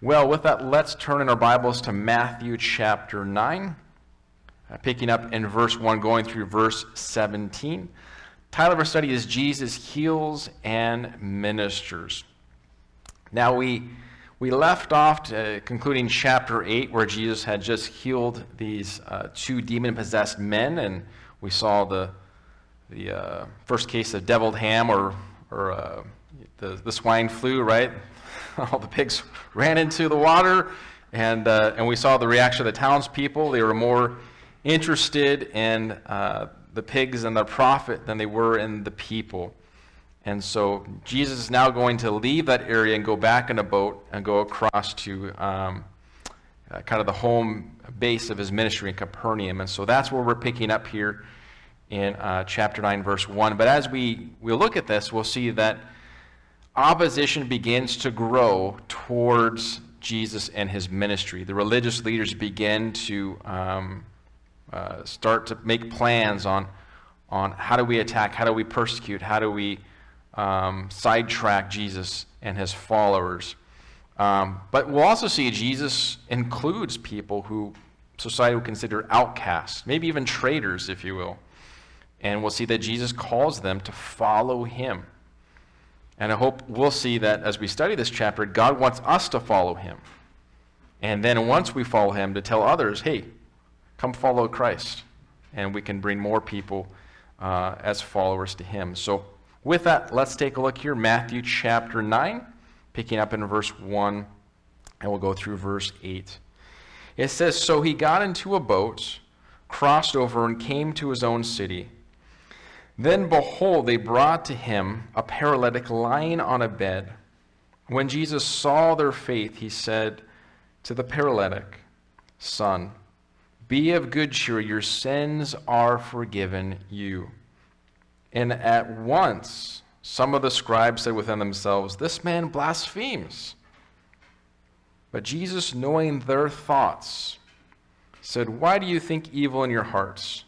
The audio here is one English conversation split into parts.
Well, with that, let's turn in our Bibles to Matthew chapter 9, uh, picking up in verse 1, going through verse 17. Title of our study is Jesus Heals and Ministers. Now, we, we left off to, concluding chapter 8, where Jesus had just healed these uh, two demon possessed men, and we saw the, the uh, first case of deviled ham or, or uh, the, the swine flu, right? all the pigs ran into the water, and, uh, and we saw the reaction of the townspeople. They were more interested in uh, the pigs and the prophet than they were in the people. And so Jesus is now going to leave that area and go back in a boat and go across to um, uh, kind of the home base of his ministry in Capernaum. And so that's where we're picking up here in uh, chapter 9, verse 1. But as we, we look at this, we'll see that opposition begins to grow towards Jesus and his ministry. The religious leaders begin to um, uh, start to make plans on, on how do we attack, how do we persecute, how do we um, sidetrack Jesus and his followers. Um, but we'll also see Jesus includes people who society would consider outcasts, maybe even traitors, if you will. And we'll see that Jesus calls them to follow him. And I hope we'll see that as we study this chapter, God wants us to follow him. And then once we follow him, to tell others, hey, come follow Christ. And we can bring more people uh, as followers to him. So, with that, let's take a look here. Matthew chapter 9, picking up in verse 1, and we'll go through verse 8. It says So he got into a boat, crossed over, and came to his own city. Then behold, they brought to him a paralytic lying on a bed. When Jesus saw their faith, he said to the paralytic, Son, be of good cheer, your sins are forgiven you. And at once, some of the scribes said within themselves, This man blasphemes. But Jesus, knowing their thoughts, said, Why do you think evil in your hearts?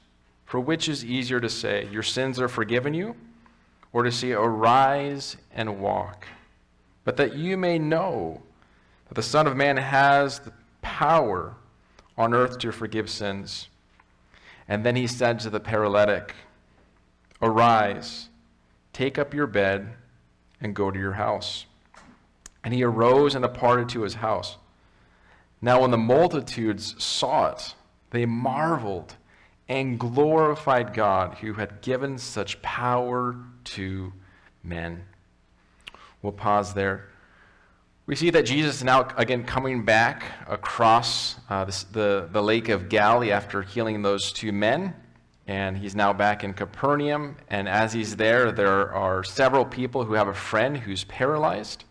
For which is easier to say, Your sins are forgiven you, or to say, Arise and walk? But that you may know that the Son of Man has the power on earth to forgive sins. And then he said to the paralytic, Arise, take up your bed, and go to your house. And he arose and departed to his house. Now, when the multitudes saw it, they marveled and glorified God who had given such power to men. We'll pause there. We see that Jesus is now again coming back across uh, this, the, the lake of Galilee after healing those two men. And he's now back in Capernaum. And as he's there, there are several people who have a friend who's paralyzed.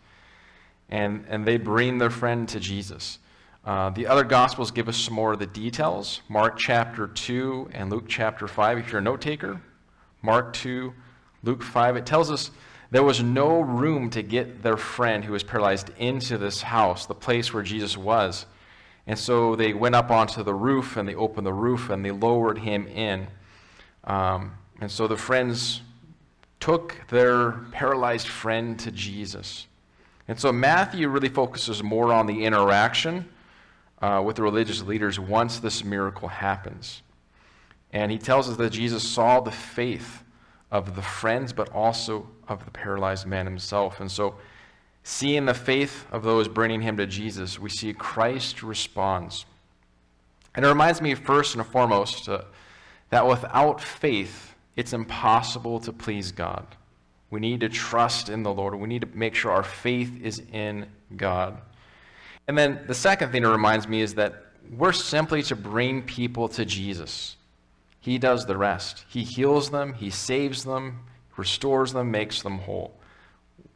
And, and they bring their friend to Jesus. Uh, the other Gospels give us some more of the details. Mark chapter 2 and Luke chapter 5, if you're a note taker. Mark 2, Luke 5. It tells us there was no room to get their friend who was paralyzed into this house, the place where Jesus was. And so they went up onto the roof and they opened the roof and they lowered him in. Um, and so the friends took their paralyzed friend to Jesus. And so Matthew really focuses more on the interaction uh, with the religious leaders once this miracle happens. And he tells us that Jesus saw the faith of the friends, but also of the paralyzed man himself. And so, seeing the faith of those bringing him to Jesus, we see Christ responds. And it reminds me, first and foremost, uh, that without faith, it's impossible to please God. We need to trust in the Lord. We need to make sure our faith is in God. And then the second thing it reminds me is that we're simply to bring people to Jesus. He does the rest. He heals them, He saves them, restores them, makes them whole.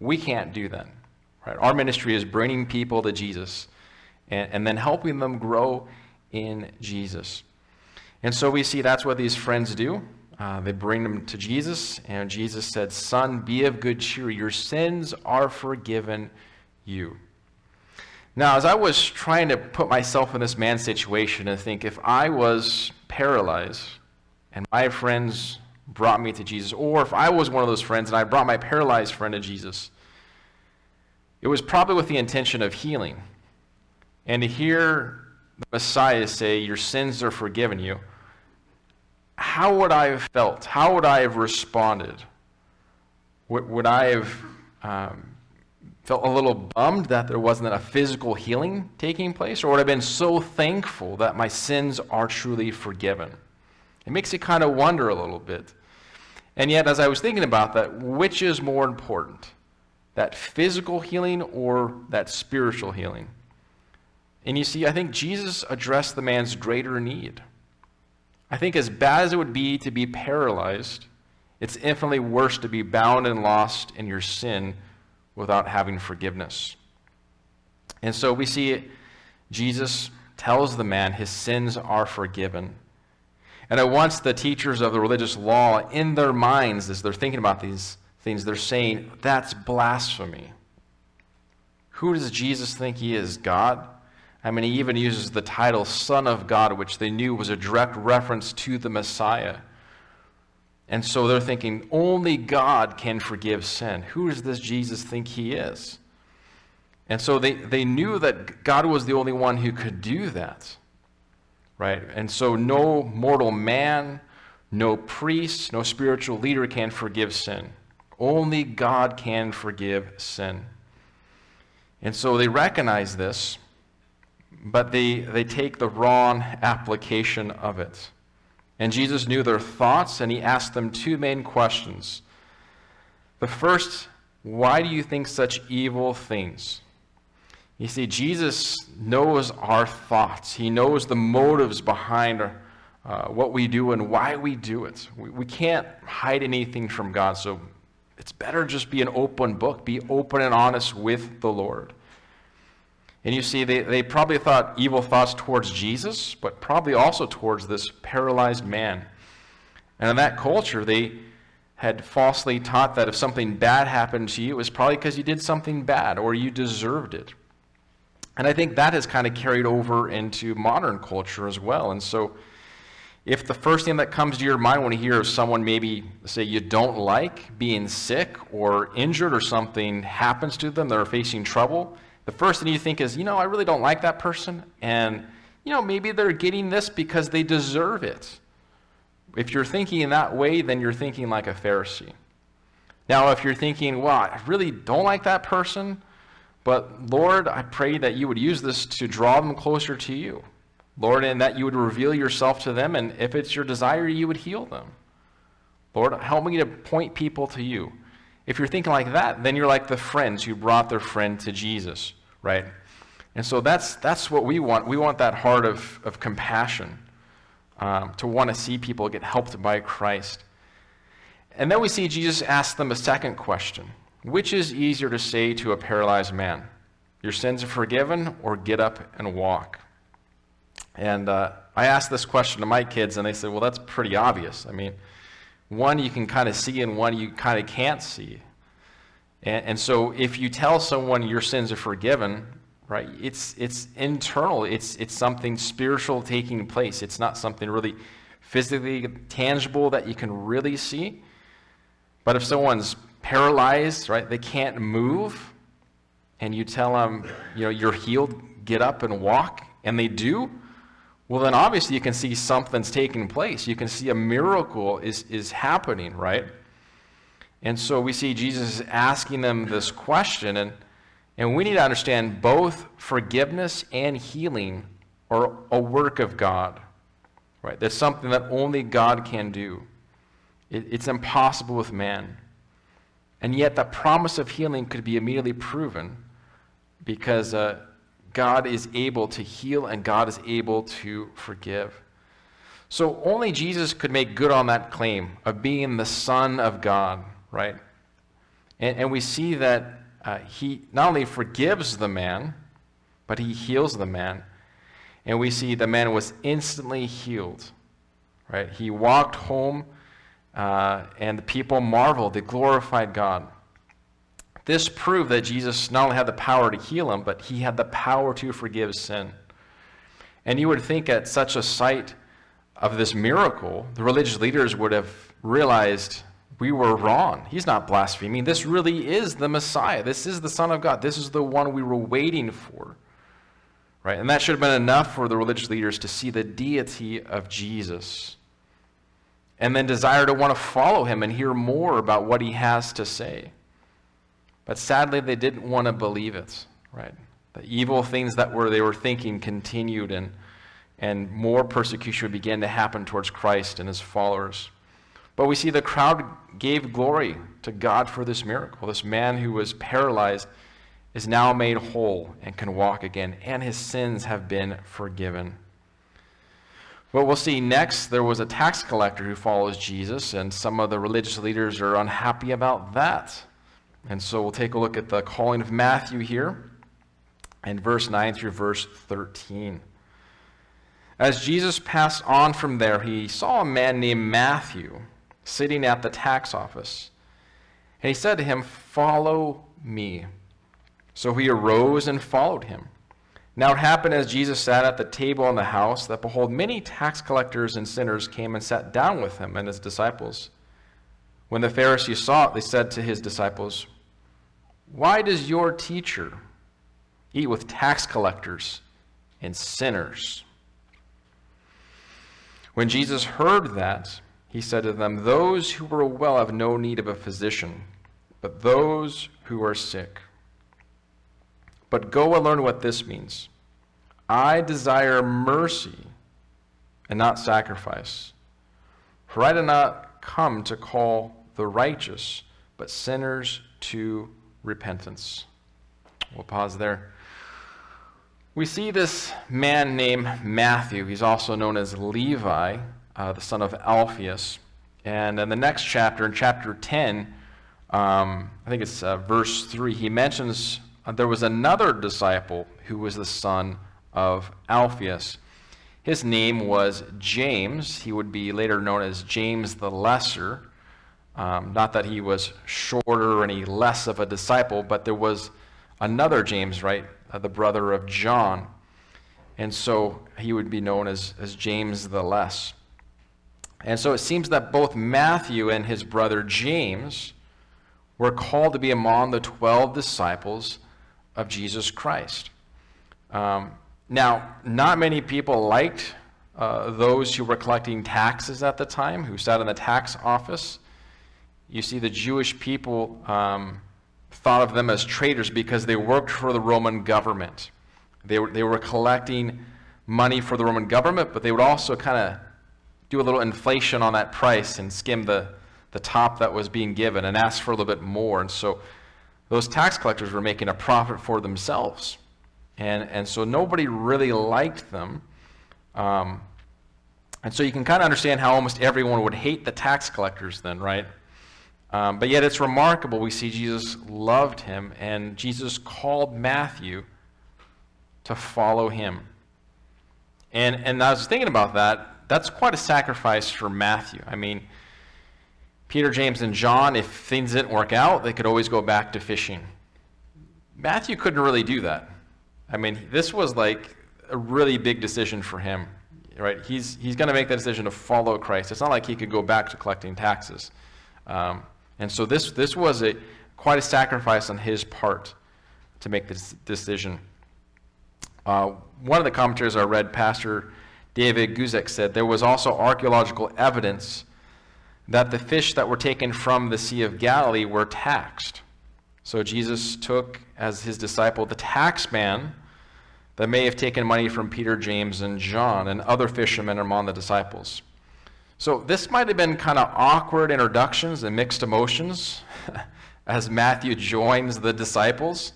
We can't do that. Right? Our ministry is bringing people to Jesus and, and then helping them grow in Jesus. And so we see that's what these friends do. Uh, they bring them to Jesus, and Jesus said, Son, be of good cheer. Your sins are forgiven you. Now, as I was trying to put myself in this man's situation and think if I was paralyzed and my friends brought me to Jesus, or if I was one of those friends and I brought my paralyzed friend to Jesus, it was probably with the intention of healing. and to hear the Messiah say, Your sins are forgiven you, how would I have felt? How would I have responded? Would, would I have um, felt a little bummed that there wasn't a physical healing taking place? Or would have been so thankful that my sins are truly forgiven? It makes you kind of wonder a little bit. And yet, as I was thinking about that, which is more important? That physical healing or that spiritual healing? And you see, I think Jesus addressed the man's greater need. I think, as bad as it would be to be paralyzed, it's infinitely worse to be bound and lost in your sin without having forgiveness. And so we see Jesus tells the man his sins are forgiven. And at once, the teachers of the religious law, in their minds, as they're thinking about these things, they're saying, that's blasphemy. Who does Jesus think he is? God? I mean, he even uses the title Son of God, which they knew was a direct reference to the Messiah. And so they're thinking, only God can forgive sin. Who does this Jesus think he is? And so they, they knew that God was the only one who could do that. Right? And so no mortal man, no priest, no spiritual leader can forgive sin. Only God can forgive sin. And so they recognize this but they, they take the wrong application of it. And Jesus knew their thoughts, and he asked them two main questions. The first, why do you think such evil things? You see, Jesus knows our thoughts, he knows the motives behind uh, what we do and why we do it. We, we can't hide anything from God, so it's better just be an open book, be open and honest with the Lord. And you see, they, they probably thought evil thoughts towards Jesus, but probably also towards this paralyzed man. And in that culture, they had falsely taught that if something bad happened to you, it was probably because you did something bad or you deserved it. And I think that has kind of carried over into modern culture as well. And so, if the first thing that comes to your mind when you hear someone maybe say you don't like being sick or injured or something happens to them, they're facing trouble, the first thing you think is, you know, I really don't like that person, and, you know, maybe they're getting this because they deserve it. If you're thinking in that way, then you're thinking like a Pharisee. Now, if you're thinking, well, I really don't like that person, but Lord, I pray that you would use this to draw them closer to you. Lord, and that you would reveal yourself to them, and if it's your desire, you would heal them. Lord, help me to point people to you. If you're thinking like that, then you're like the friends who brought their friend to Jesus, right? And so that's, that's what we want. We want that heart of, of compassion um, to want to see people get helped by Christ. And then we see Jesus ask them a second question Which is easier to say to a paralyzed man? Your sins are forgiven, or get up and walk? And uh, I asked this question to my kids, and they said, Well, that's pretty obvious. I mean, one you can kind of see and one you kind of can't see. And, and, so if you tell someone your sins are forgiven, right, it's, it's internal, it's, it's something spiritual taking place. It's not something really physically tangible that you can really see. But if someone's paralyzed, right, they can't move, and you tell them, you know, you're healed, get up and walk, and they do, well, then obviously you can see something's taking place. You can see a miracle is, is happening, right? And so we see Jesus asking them this question, and, and we need to understand both forgiveness and healing are a work of God, right? That's something that only God can do. It, it's impossible with man. And yet, the promise of healing could be immediately proven because uh, God is able to heal and God is able to forgive. So only Jesus could make good on that claim of being the Son of God, right? And, and we see that uh, he not only forgives the man, but he heals the man. And we see the man was instantly healed, right? He walked home, uh, and the people marveled, they glorified God. This proved that Jesus not only had the power to heal him, but he had the power to forgive sin. And you would think at such a sight of this miracle, the religious leaders would have realized we were wrong. He's not blaspheming. This really is the Messiah. This is the Son of God. This is the one we were waiting for. right? And that should have been enough for the religious leaders to see the deity of Jesus and then desire to want to follow him and hear more about what he has to say. But sadly, they didn't want to believe it, right? The evil things that were they were thinking continued, and, and more persecution begin to happen towards Christ and his followers. But we see the crowd gave glory to God for this miracle. This man who was paralyzed is now made whole and can walk again, and his sins have been forgiven. What we'll see next, there was a tax collector who follows Jesus, and some of the religious leaders are unhappy about that. And so we'll take a look at the calling of Matthew here in verse 9 through verse 13. As Jesus passed on from there, he saw a man named Matthew sitting at the tax office. And he said to him, Follow me. So he arose and followed him. Now it happened as Jesus sat at the table in the house that, behold, many tax collectors and sinners came and sat down with him and his disciples. When the Pharisees saw it, they said to his disciples, Why does your teacher eat with tax collectors and sinners? When Jesus heard that, he said to them, Those who are well have no need of a physician, but those who are sick. But go and learn what this means. I desire mercy and not sacrifice. For I did not come to call the righteous, but sinners to repentance. We'll pause there. We see this man named Matthew. He's also known as Levi, uh, the son of Alphaeus. And in the next chapter, in chapter 10, um, I think it's uh, verse 3, he mentions uh, there was another disciple who was the son of Alphaeus. His name was James. He would be later known as James the Lesser. Um, not that he was shorter or any less of a disciple, but there was another James, right? Uh, the brother of John. And so he would be known as, as James the Less. And so it seems that both Matthew and his brother James were called to be among the 12 disciples of Jesus Christ. Um, now, not many people liked uh, those who were collecting taxes at the time, who sat in the tax office. You see, the Jewish people um, thought of them as traitors because they worked for the Roman government. They were, they were collecting money for the Roman government, but they would also kind of do a little inflation on that price and skim the, the top that was being given and ask for a little bit more. And so those tax collectors were making a profit for themselves. And, and so nobody really liked them. Um, and so you can kind of understand how almost everyone would hate the tax collectors then, right? Um, but yet it's remarkable. We see Jesus loved him, and Jesus called Matthew to follow him. And, and I was thinking about that. That's quite a sacrifice for Matthew. I mean, Peter, James, and John, if things didn't work out, they could always go back to fishing. Matthew couldn't really do that. I mean, this was like a really big decision for him, right? He's, he's going to make that decision to follow Christ. It's not like he could go back to collecting taxes. Um, and so this, this was a, quite a sacrifice on his part to make this decision. Uh, one of the commentaries I read, Pastor David Guzik said, there was also archaeological evidence that the fish that were taken from the Sea of Galilee were taxed. So Jesus took as his disciple the tax man that may have taken money from Peter, James, and John, and other fishermen among the disciples. So this might have been kind of awkward introductions and mixed emotions as Matthew joins the disciples,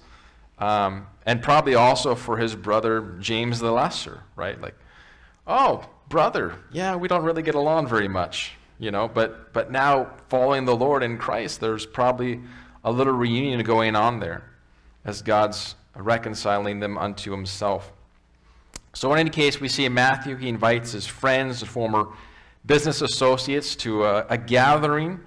um, and probably also for his brother James the Lesser, right? Like, oh, brother, yeah, we don't really get along very much you know but but now following the lord in christ there's probably a little reunion going on there as god's reconciling them unto himself so in any case we see in matthew he invites his friends and former business associates to a, a gathering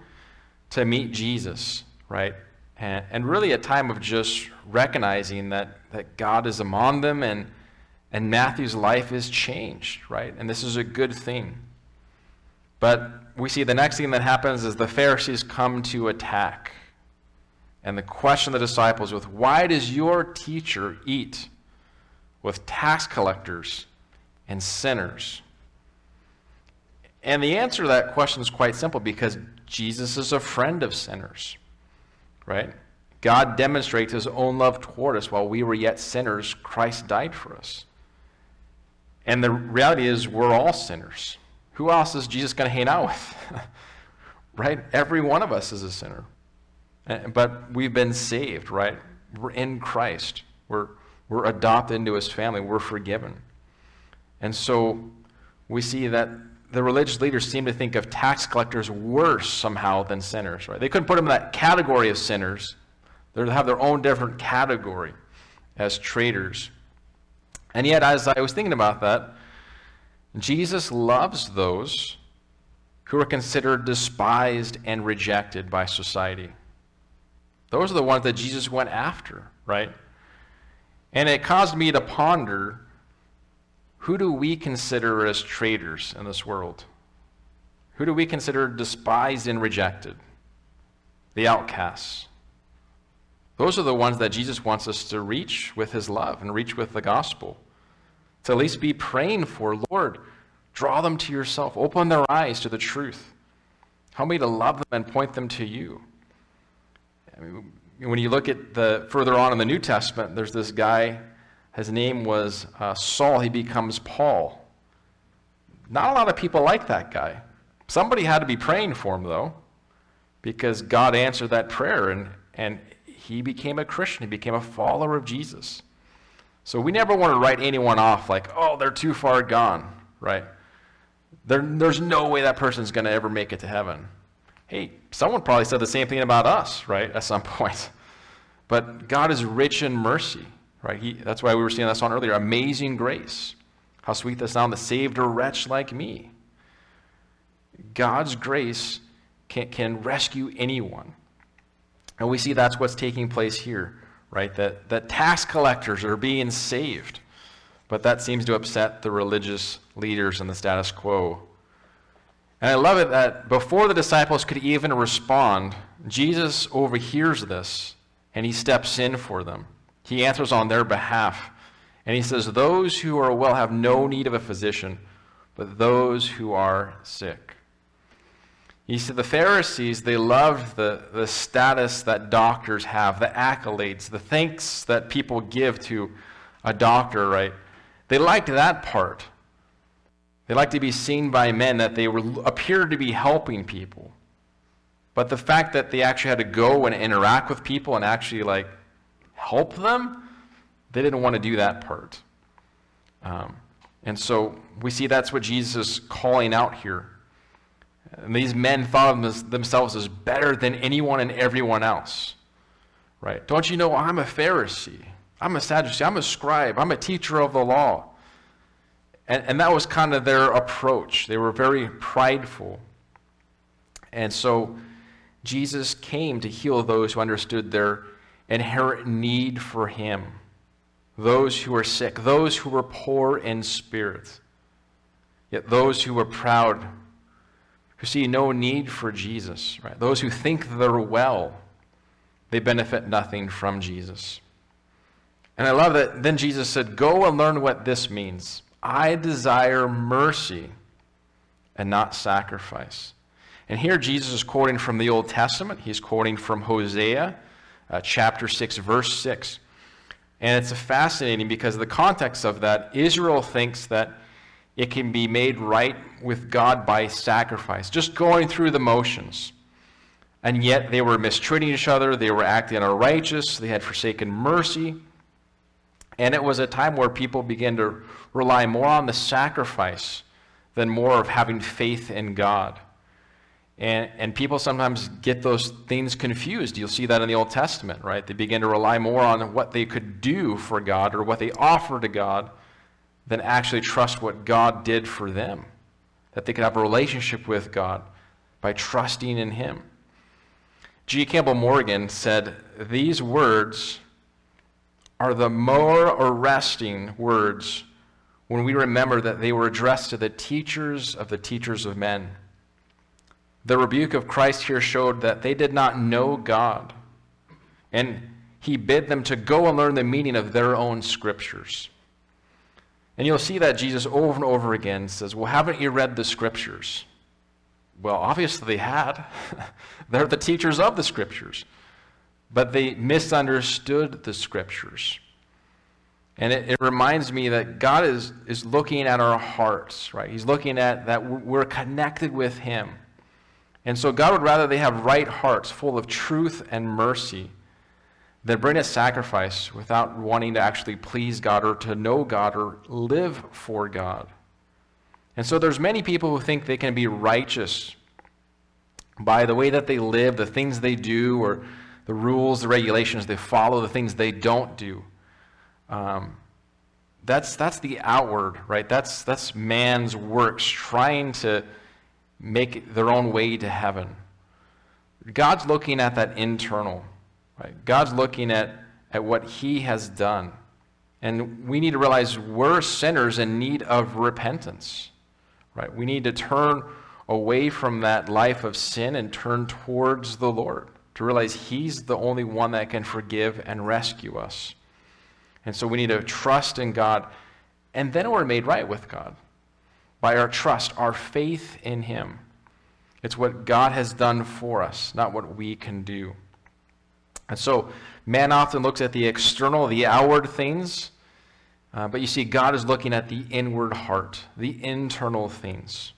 to meet jesus right and, and really a time of just recognizing that, that god is among them and and matthew's life is changed right and this is a good thing but we see the next thing that happens is the Pharisees come to attack. And the question the disciples with, why does your teacher eat with tax collectors and sinners? And the answer to that question is quite simple because Jesus is a friend of sinners, right? God demonstrates his own love toward us while we were yet sinners, Christ died for us. And the reality is, we're all sinners. Who else is Jesus going to hang out with? right? Every one of us is a sinner. Eh, but we've been saved, right? We're in Christ. We're, we're adopted into his family. We're forgiven. And so we see that the religious leaders seem to think of tax collectors worse somehow than sinners, right? They couldn't put them in that category of sinners. They have their own different category as traitors. And yet, as I was thinking about that, Jesus loves those who are considered despised and rejected by society. Those are the ones that Jesus went after, right? And it caused me to ponder who do we consider as traitors in this world? Who do we consider despised and rejected? The outcasts. Those are the ones that Jesus wants us to reach with his love and reach with the gospel. To at least be praying for, Lord, draw them to yourself, open their eyes to the truth. Help me to love them and point them to you. I mean, when you look at the further on in the New Testament, there's this guy his name was uh, Saul. He becomes Paul. Not a lot of people like that guy. Somebody had to be praying for him, though, because God answered that prayer and, and he became a Christian. He became a follower of Jesus. So we never want to write anyone off like, oh, they're too far gone, right? There, there's no way that person's going to ever make it to heaven. Hey, someone probably said the same thing about us, right, at some point. But God is rich in mercy. Right? He, that's why we were seeing that song earlier. Amazing grace. How sweet the sound that saved a wretch like me. God's grace can, can rescue anyone. And we see that's what's taking place here, right? That, that tax collectors are being saved. But that seems to upset the religious leaders and the status quo. And I love it that before the disciples could even respond, Jesus overhears this and he steps in for them. He answers on their behalf. And he says, Those who are well have no need of a physician, but those who are sick. He said, the Pharisees, they loved the, the status that doctors have, the accolades, the thanks that people give to a doctor, right? They liked that part. They liked to be seen by men that they were, appeared to be helping people. But the fact that they actually had to go and interact with people and actually, like, help them, they didn't want to do that part. Um, and so we see that's what Jesus is calling out here. And these men thought of themselves as better than anyone and everyone else. Right? Don't you know I'm a Pharisee? I'm a Sadducee. I'm a scribe. I'm a teacher of the law. And, and that was kind of their approach. They were very prideful. And so Jesus came to heal those who understood their inherent need for Him. Those who are sick, those who are poor in spirit, yet those who are proud, who see no need for Jesus, right? Those who think they're well, they benefit nothing from Jesus. And I love that then Jesus said, Go and learn what this means. I desire mercy and not sacrifice. And here Jesus is quoting from the Old Testament. He's quoting from Hosea uh, chapter 6, verse 6. And it's fascinating because the context of that, Israel thinks that it can be made right with God by sacrifice, just going through the motions. And yet they were mistreating each other, they were acting unrighteous, they had forsaken mercy. And it was a time where people began to rely more on the sacrifice than more of having faith in God. And, and people sometimes get those things confused. You'll see that in the Old Testament, right? They begin to rely more on what they could do for God or what they offer to God than actually trust what God did for them. That they could have a relationship with God by trusting in Him. G. Campbell Morgan said, These words are the more arresting words when we remember that they were addressed to the teachers of the teachers of men. The rebuke of Christ here showed that they did not know God. And he bid them to go and learn the meaning of their own scriptures. And you'll see that Jesus over and over again says, Well, haven't you read the scriptures? Well, obviously they had. They're the teachers of the scriptures. But they misunderstood the scriptures. And it, it, reminds me that God is, is looking at our hearts, right? He's looking at that we're connected with Him. And so God would rather they have right hearts full of truth and mercy than bring a sacrifice without wanting to actually please God or to know God or live for God. And so there's many people who think they can be righteous by the way that they live, the things they do, or the rules, the regulations they follow, the things they don't do. Um, that's, that's the outward, right? That's, that's man's works trying to make their own way to heaven. God's looking at that internal, right? God's looking at, at what he has done. And we need to realize we're sinners in need of repentance, right? We need to turn away from that life of sin and turn towards the Lord to realize he's the only one that can forgive and rescue us. And so we need to trust in God. And then we're made right with God by our trust, our faith in Him. It's what God has done for us, not what we can do. And so man often looks at the external, the outward things, uh, but you see, God is looking at the inward heart, the internal things,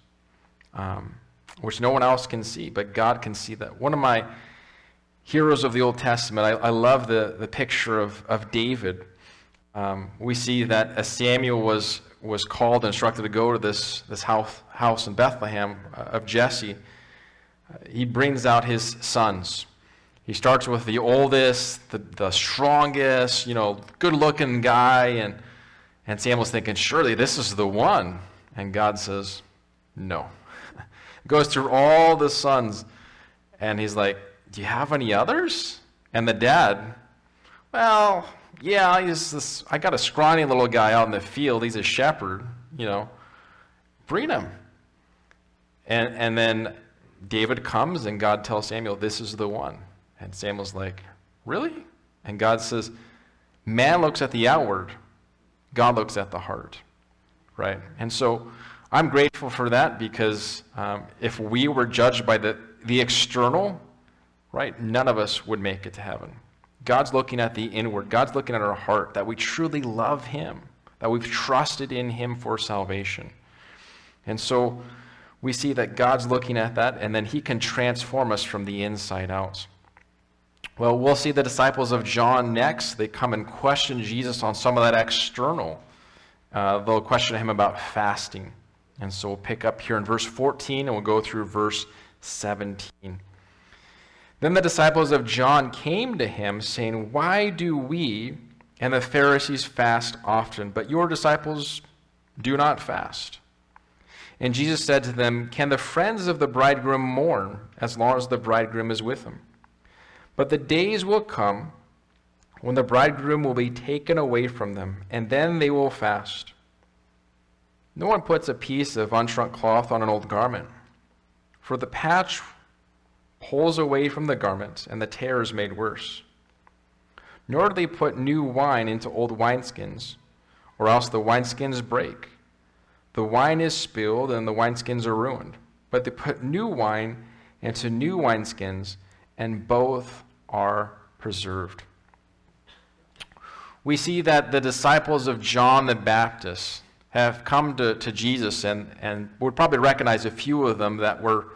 um, which no one else can see, but God can see that. One of my heroes of the Old Testament, I, I love the, the picture of, of David um, we see that as Samuel was, was called and instructed to go to this, this house, house in Bethlehem uh, of Jesse, uh, he brings out his sons. He starts with the oldest, the, the strongest, you know, good looking guy. And, and Samuel's thinking, surely this is the one. And God says, no. Goes through all the sons. And he's like, do you have any others? And the dad, well, yeah, he's this, I got a scrawny little guy out in the field. He's a shepherd, you know. Bring him. And, and then David comes and God tells Samuel, This is the one. And Samuel's like, Really? And God says, Man looks at the outward, God looks at the heart. Right? And so I'm grateful for that because um, if we were judged by the, the external, right, none of us would make it to heaven. God's looking at the inward. God's looking at our heart, that we truly love Him, that we've trusted in Him for salvation. And so we see that God's looking at that, and then He can transform us from the inside out. Well, we'll see the disciples of John next. They come and question Jesus on some of that external. Uh, they'll question him about fasting. And so we'll pick up here in verse 14 and we'll go through verse 17. Then the disciples of John came to him, saying, Why do we and the Pharisees fast often, but your disciples do not fast? And Jesus said to them, Can the friends of the bridegroom mourn as long as the bridegroom is with them? But the days will come when the bridegroom will be taken away from them, and then they will fast. No one puts a piece of unshrunk cloth on an old garment, for the patch pulls away from the garment, and the tear is made worse. Nor do they put new wine into old wineskins, or else the wineskins break. The wine is spilled, and the wineskins are ruined. But they put new wine into new wineskins, and both are preserved. We see that the disciples of John the Baptist have come to, to Jesus and, and would probably recognize a few of them that were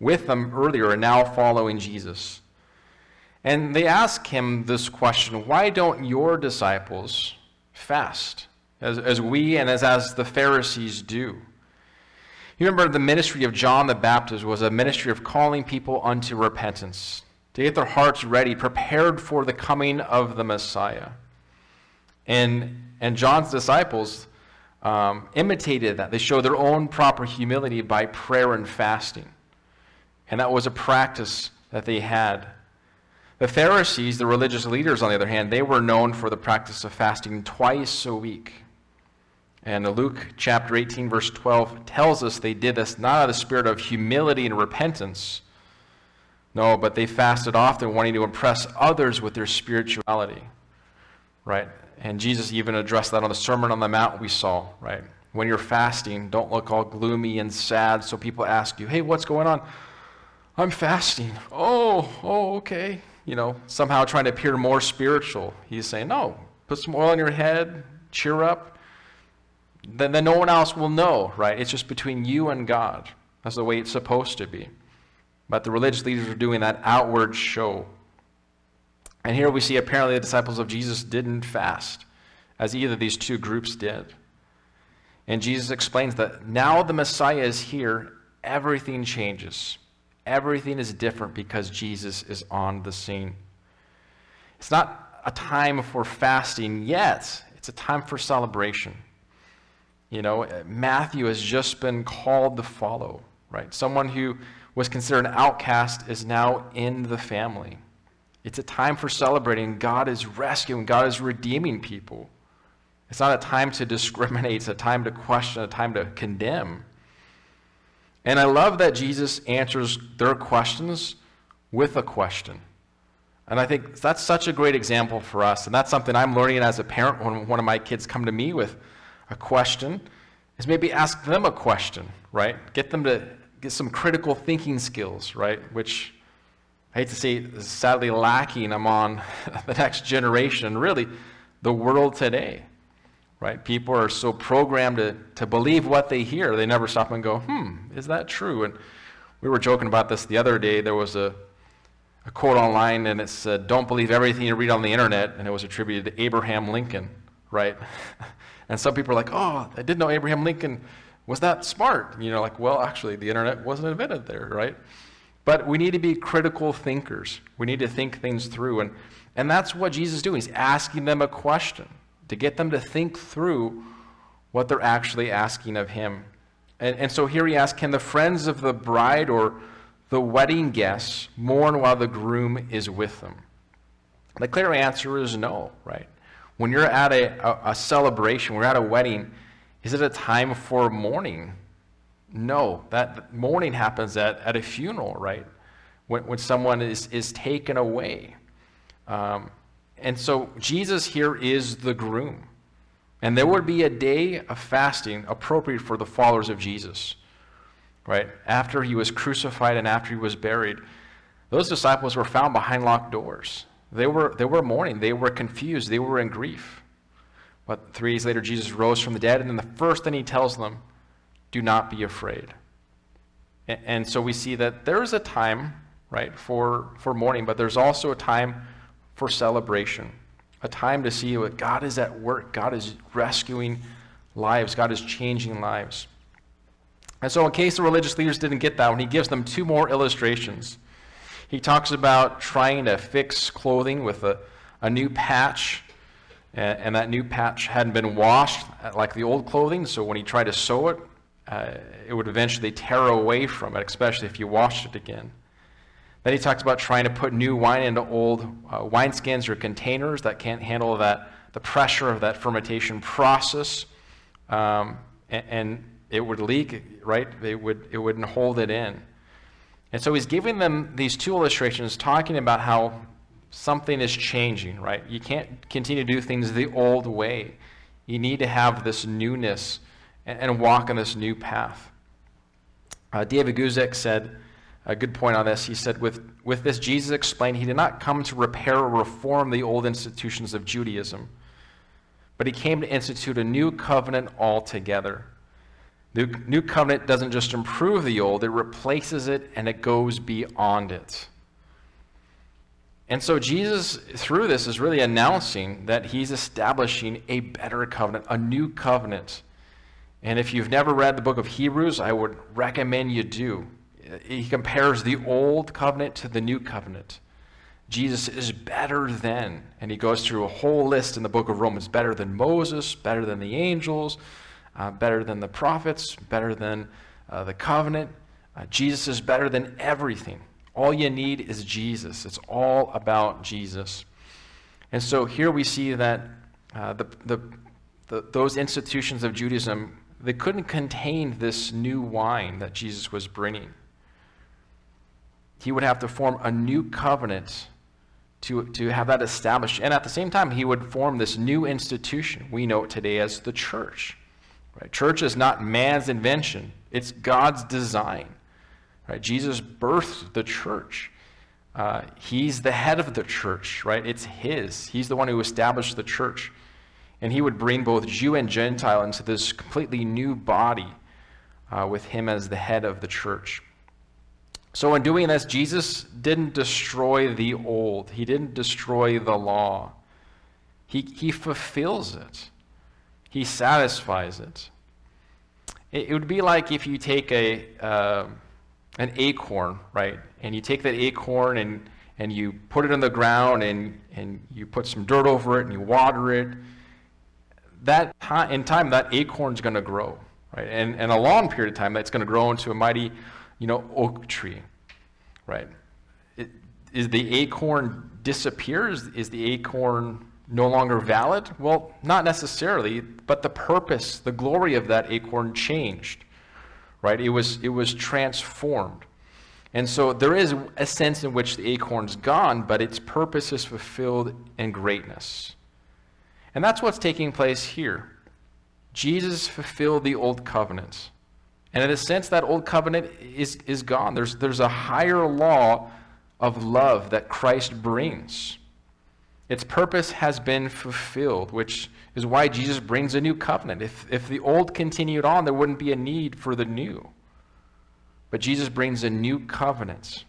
with them earlier and now following Jesus. And they ask him this question why don't your disciples fast, as, as we and as, as the Pharisees do? You remember the ministry of John the Baptist was a ministry of calling people unto repentance, to get their hearts ready, prepared for the coming of the Messiah. And, and John's disciples um, imitated that. They showed their own proper humility by prayer and fasting. And that was a practice that they had. The Pharisees, the religious leaders, on the other hand, they were known for the practice of fasting twice a week. And Luke chapter 18, verse 12 tells us they did this not out of the spirit of humility and repentance. No, but they fasted often, wanting to impress others with their spirituality. Right? And Jesus even addressed that on the Sermon on the Mount we saw, right? When you're fasting, don't look all gloomy and sad. So people ask you, hey, what's going on? I'm fasting. Oh, oh, okay. You know, somehow trying to appear more spiritual. He's saying, no, put some oil on your head, cheer up. Then, then no one else will know, right? It's just between you and God. That's the way it's supposed to be. But the religious leaders are doing that outward show. And here we see apparently the disciples of Jesus didn't fast, as either these two groups did. And Jesus explains that now the Messiah is here, everything changes. Everything is different because Jesus is on the scene. It's not a time for fasting yet, it's a time for celebration. You know, Matthew has just been called to follow, right? Someone who was considered an outcast is now in the family. It's a time for celebrating. God is rescuing, God is redeeming people. It's not a time to discriminate, it's a time to question, a time to condemn. And I love that Jesus answers their questions with a question. And I think that's such a great example for us. And that's something I'm learning as a parent when one of my kids come to me with a question, is maybe ask them a question, right? Get them to get some critical thinking skills, right? Which I hate to say, sadly lacking among the next generation, really the world today. Right? People are so programmed to, to believe what they hear, they never stop and go, hmm, is that true? And we were joking about this the other day. There was a, a quote online, and it said, Don't believe everything you read on the internet, and it was attributed to Abraham Lincoln, right? and some people are like, Oh, I didn't know Abraham Lincoln was that smart. You know, like, well, actually, the internet wasn't invented there, right? But we need to be critical thinkers. We need to think things through. And, and that's what Jesus is doing. He's asking them a question to get them to think through what they're actually asking of him. And, and so here he asks Can the friends of the bride or the wedding guests mourn while the groom is with them? The clear answer is no, right? When you're at a, a, a celebration, we're at a wedding, is it a time for mourning? No, that mourning happens at, at a funeral, right? When, when someone is, is taken away. Um, and so Jesus here is the groom. And there would be a day of fasting appropriate for the followers of Jesus, right? After he was crucified and after he was buried, those disciples were found behind locked doors. They were, they were mourning, they were confused, they were in grief. But three days later, Jesus rose from the dead, and then the first thing he tells them do not be afraid. And so we see that there is a time, right, for, for mourning, but there's also a time for celebration, a time to see what God is at work. God is rescuing lives, God is changing lives. And so, in case the religious leaders didn't get that one, he gives them two more illustrations. He talks about trying to fix clothing with a, a new patch, and, and that new patch hadn't been washed like the old clothing, so when he tried to sew it, uh, it would eventually tear away from it, especially if you washed it again. Then he talks about trying to put new wine into old uh, wineskins or containers that can't handle that the pressure of that fermentation process, um, and, and, it would leak, right? It, would, it wouldn't hold it in. And so he's giving them these two illustrations talking about how something is changing, right? You can't continue to do things the old way. You need to have this newness and, and walk on this new path. Uh, David Guzik said a good point on this. He said, with, with this, Jesus explained he did not come to repair or reform the old institutions of Judaism, but he came to institute a new covenant altogether. New, new covenant doesn't just improve the old, it replaces it and it goes beyond it. And so Jesus, through this, is really announcing that he's establishing a better covenant, a new covenant and if you've never read the book of Hebrews, I would recommend you do. He compares the old covenant to the new covenant. Jesus is better than, and he goes through a whole list in the book of Romans better than Moses, better than the angels, uh, better than the prophets, better than uh, the covenant. Uh, Jesus is better than everything. All you need is Jesus. It's all about Jesus. And so here we see that uh, the, the, the, those institutions of Judaism they couldn't contain this new wine that Jesus was bringing. He would have to form a new covenant to, to have that established. And at the same time, he would form this new institution we know it today as the church. Right? Church is not man's invention, it's God's design. Right? Jesus birthed the church. Uh, he's the head of the church, right? It's his. He's the one who established the church. And he would bring both Jew and Gentile into this completely new body uh, with him as the head of the church. So, in doing this, Jesus didn't destroy the old, he didn't destroy the law. He, he fulfills it, he satisfies it. It, it would be like if you take a, uh, an acorn, right? And you take that acorn and, and you put it in the ground and, and you put some dirt over it and you water it. That in time, that acorn is going to grow, right? And, and a long period of time, that's going to grow into a mighty, you know, oak tree, right? It, is the acorn disappears? Is the acorn no longer valid? Well, not necessarily, but the purpose, the glory of that acorn changed, right? It was, it was transformed. And so there is a sense in which the acorn's gone, but its purpose is fulfilled in greatness. And that's what's taking place here. Jesus fulfilled the old covenant. And in a sense, that old covenant is, is gone. There's, there's a higher law of love that Christ brings. Its purpose has been fulfilled, which is why Jesus brings a new covenant. If, if the old continued on, there wouldn't be a need for the new. But Jesus brings a new covenant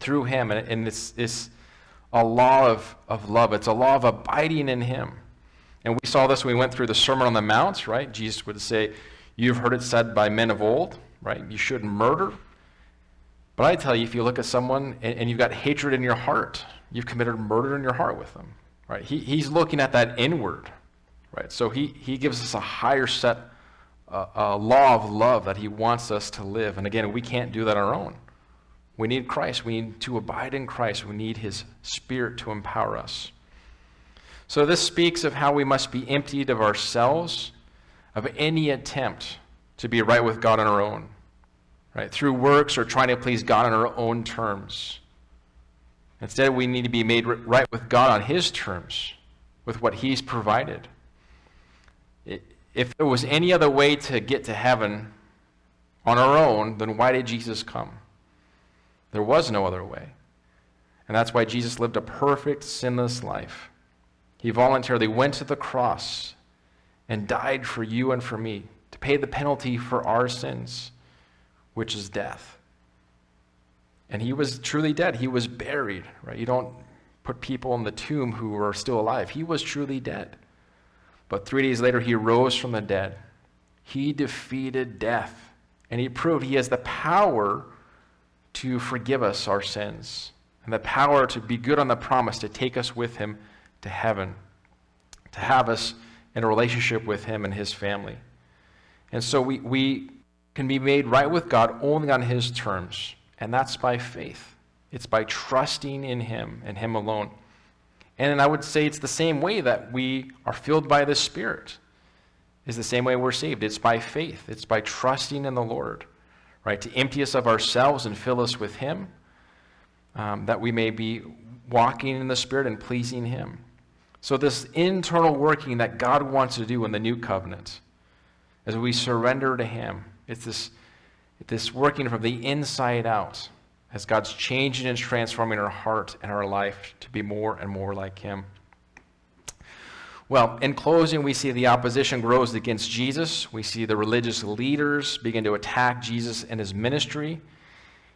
through him, and, and it's, it's a law of, of love. It's a law of abiding in him. And we saw this when we went through the Sermon on the Mount, right? Jesus would say, You've heard it said by men of old, right? You shouldn't murder. But I tell you, if you look at someone and, and you've got hatred in your heart, you've committed murder in your heart with them, right? He, he's looking at that inward, right? So he, he gives us a higher set, uh, a law of love that he wants us to live. And again, we can't do that on our own. We need Christ. We need to abide in Christ. We need his spirit to empower us. So this speaks of how we must be emptied of ourselves of any attempt to be right with God on our own, right? Through works or trying to please God on our own terms. Instead, we need to be made right with God on His terms, with what He's provided. If there was any other way to get to heaven on our own, then why did Jesus come? There was no other way. And that's why Jesus lived a perfect, sinless life. He voluntarily went to the cross and died for you and for me to pay the penalty for our sins, which is death. And he was truly dead. He was buried, right? You don't put people in the tomb who are still alive. He was truly dead. But three days later, he rose from the dead. He defeated death. And he proved he has the power to forgive us our sins and the power to be good on the promise to take us with him to heaven, to have us in a relationship with Him and His family. And so we, we can be made right with God only on His terms, and that's by faith. It's by trusting in Him and Him alone. And I would say it's the same way that we are filled by the Spirit, is the same way we're saved. It's by faith, it's by trusting in the Lord, right? To empty us of ourselves and fill us with Him, um, that we may be walking in the Spirit and pleasing Him. So, this internal working that God wants to do in the new covenant, as we surrender to Him, it's this, this working from the inside out, as God's changing and transforming our heart and our life to be more and more like Him. Well, in closing, we see the opposition grows against Jesus. We see the religious leaders begin to attack Jesus and his ministry.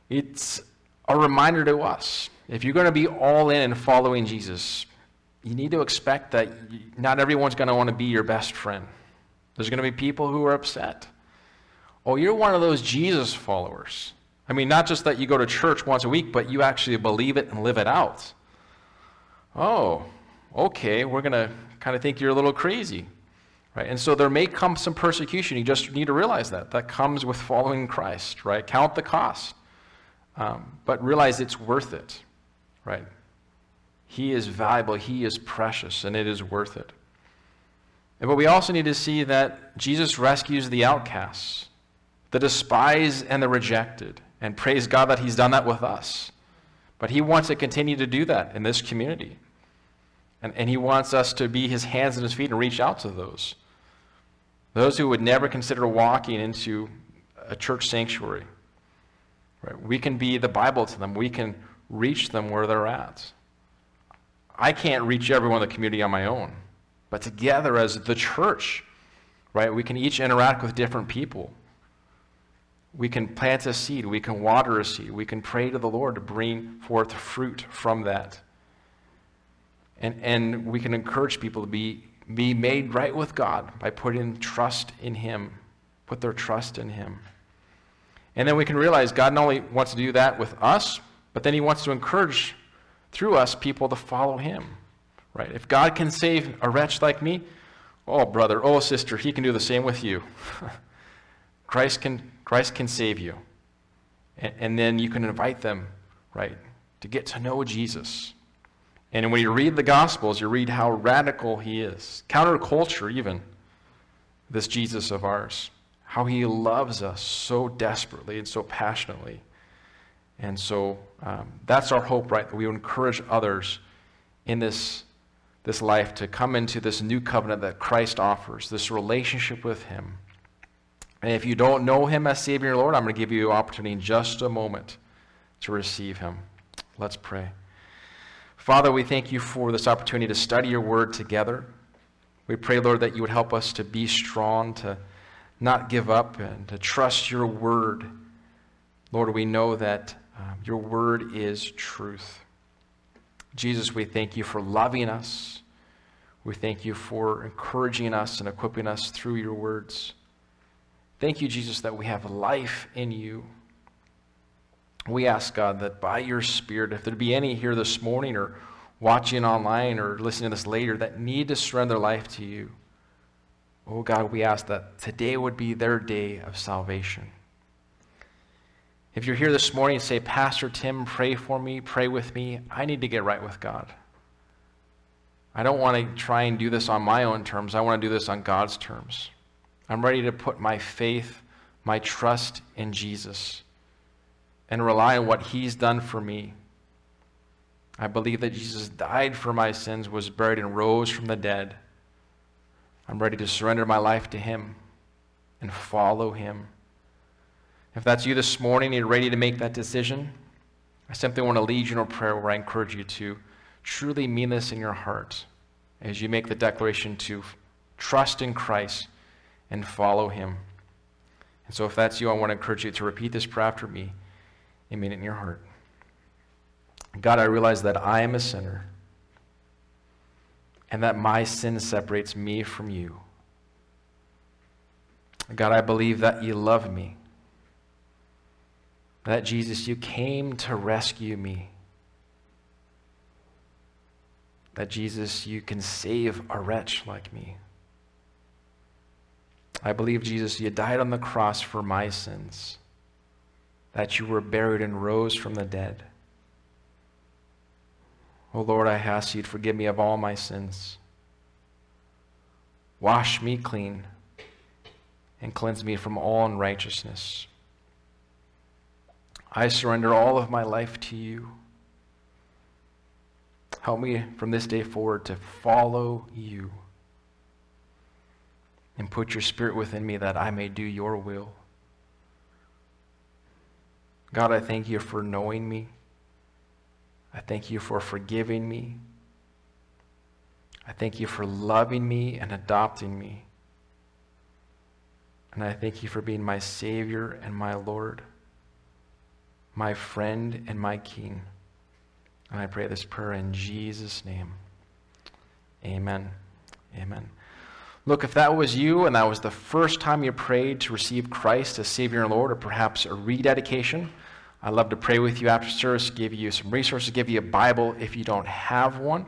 It's a reminder to us if you're going to be all in and following Jesus, you need to expect that not everyone's going to want to be your best friend. There's going to be people who are upset. Oh, you're one of those Jesus followers. I mean, not just that you go to church once a week, but you actually believe it and live it out. Oh, okay, we're going to kind of think you're a little crazy. Right? And so there may come some persecution. You just need to realize that. That comes with following Christ, right? Count the cost. Um, but realize it's worth it, right? He is valuable, He is precious, and it is worth it. But we also need to see that Jesus rescues the outcasts, the despised and the rejected. And praise God that He's done that with us. But He wants to continue to do that in this community. And, and He wants us to be His hands and His feet and reach out to those. Those who would never consider walking into a church sanctuary. Right? We can be the Bible to them, we can reach them where they're at. I can't reach everyone in the community on my own, but together as the church, right, we can each interact with different people. We can plant a seed, we can water a seed, we can pray to the Lord to bring forth fruit from that. And, and we can encourage people to be, be made right with God by putting trust in Him, put their trust in Him. And then we can realize God not only wants to do that with us, but then He wants to encourage through us people to follow Him. Right? If God can save a wretch like me, oh, brother, oh, sister, He can do the same with you. Christ can Christ can save you. And, and then you can invite them, right, to get to know Jesus. And when you read the Gospels, you read how radical he is, counterculture even, this Jesus of ours, how he loves us so desperately and so passionately. And so um, that's our hope, right? That we would encourage others in this, this life to come into this new covenant that Christ offers, this relationship with him. And if you don't know him as Savior and Lord, I'm going to give you an opportunity in just a moment to receive him. Let's pray. Father, we thank you for this opportunity to study your word together. We pray, Lord, that you would help us to be strong, to not give up, and to trust your word. Lord, we know that um, your word is truth. Jesus, we thank you for loving us. We thank you for encouraging us and equipping us through your words. Thank you, Jesus, that we have life in you. We ask, God, that by your Spirit, if there be any here this morning or watching online or listening to this later that need to surrender life to you, oh God, we ask that today would be their day of salvation. If you're here this morning and say, Pastor Tim, pray for me, pray with me, I need to get right with God. I don't want to try and do this on my own terms. I want to do this on God's terms. I'm ready to put my faith, my trust in Jesus and rely on what he's done for me. I believe that Jesus died for my sins, was buried, and rose from the dead. I'm ready to surrender my life to him and follow him. If that's you this morning, and you're ready to make that decision, I simply want to lead you in a prayer where I encourage you to truly mean this in your heart as you make the declaration to trust in Christ and follow him. And so, if that's you, I want to encourage you to repeat this prayer after me and mean it in your heart. God, I realize that I am a sinner and that my sin separates me from you. God, I believe that you love me. That Jesus, you came to rescue me. That Jesus, you can save a wretch like me. I believe, Jesus, you died on the cross for my sins, that you were buried and rose from the dead. Oh Lord, I ask you to forgive me of all my sins. Wash me clean and cleanse me from all unrighteousness. I surrender all of my life to you. Help me from this day forward to follow you and put your spirit within me that I may do your will. God, I thank you for knowing me. I thank you for forgiving me. I thank you for loving me and adopting me. And I thank you for being my Savior and my Lord, my friend and my King. And I pray this prayer in Jesus' name. Amen. Amen. Look, if that was you and that was the first time you prayed to receive Christ as Savior and Lord, or perhaps a rededication, I'd love to pray with you after service, give you some resources, give you a Bible if you don't have one.